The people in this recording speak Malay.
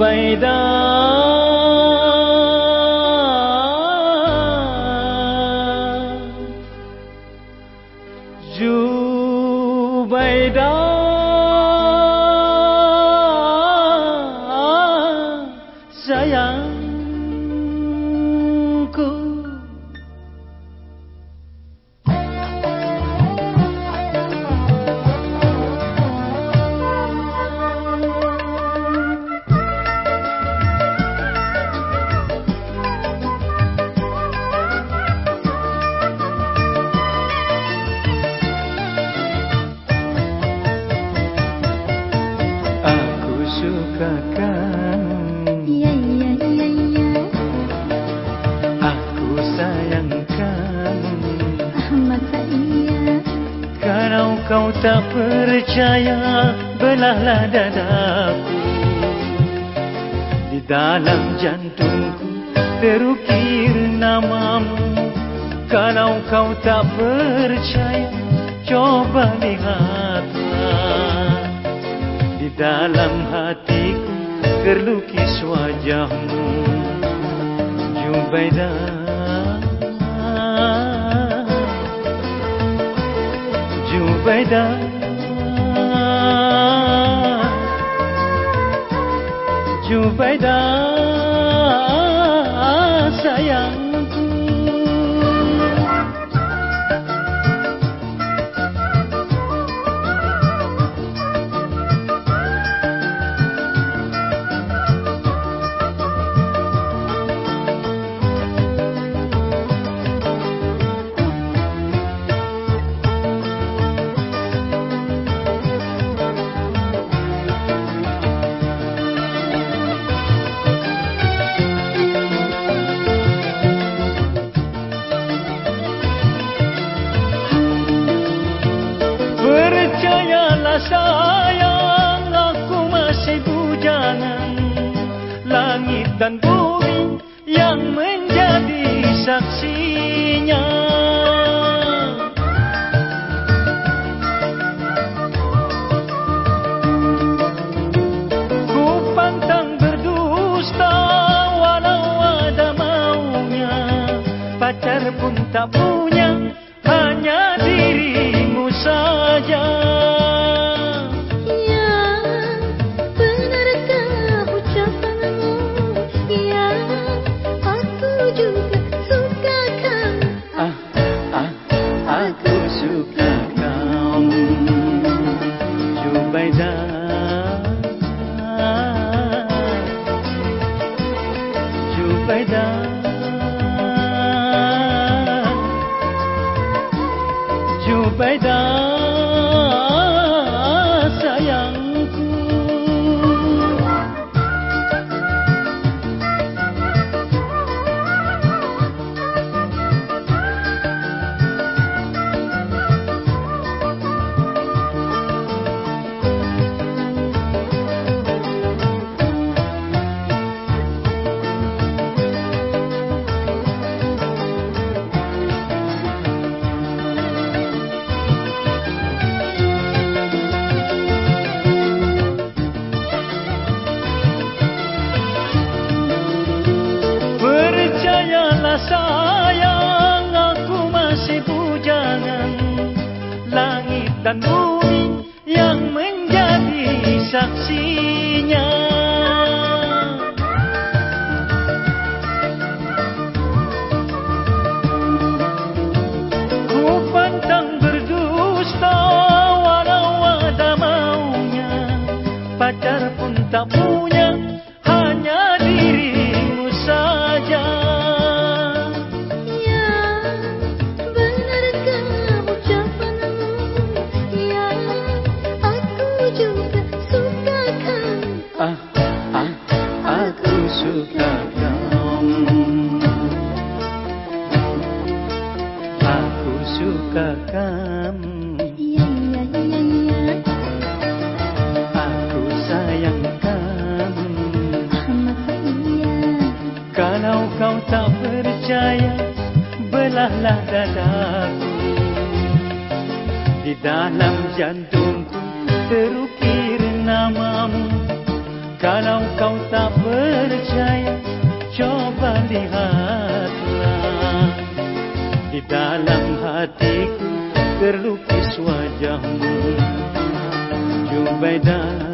वैदु। बै kau tak percaya belahlah dadaku. Di dalam jantungku terukir namamu Kalau kau tak percaya coba lihatlah Di dalam hatiku terlukis wajahmu. Jubaidah Zubaida Zubaida dan bumi yang menjadi saksinya. Ku pantang berdusta walau ada maunya. Pacar pun tak punya बदा जो बदा sayang aku masih bujangan. Langit dan bumi yang menjadi saksinya. Ku pantang berdusta walau ada maunya. Pacar pun tak punya Aku sayang kamu. Kau tak percaya Belahlah dadaku. Di dalam jantungku Terukir namamu. Kalau kau tak percaya lihatlah. Di dalam hatiku terlukis wajahmu. Jumbai dan